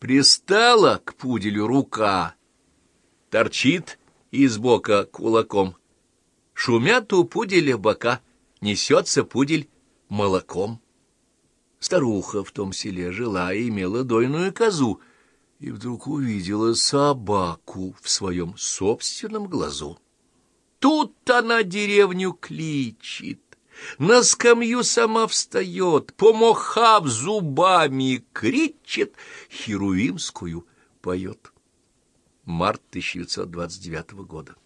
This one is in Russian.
Пристала к пуделю рука, торчит из бока кулаком. Шумят у пуделя бока, несется пудель молоком. Старуха в том селе жила и имела дойную козу, и вдруг увидела собаку в своем собственном глазу. Тут она деревню кличет, на скамью сама встает, помохав зубами, кричит, херувимскую поет. Март 1929 года.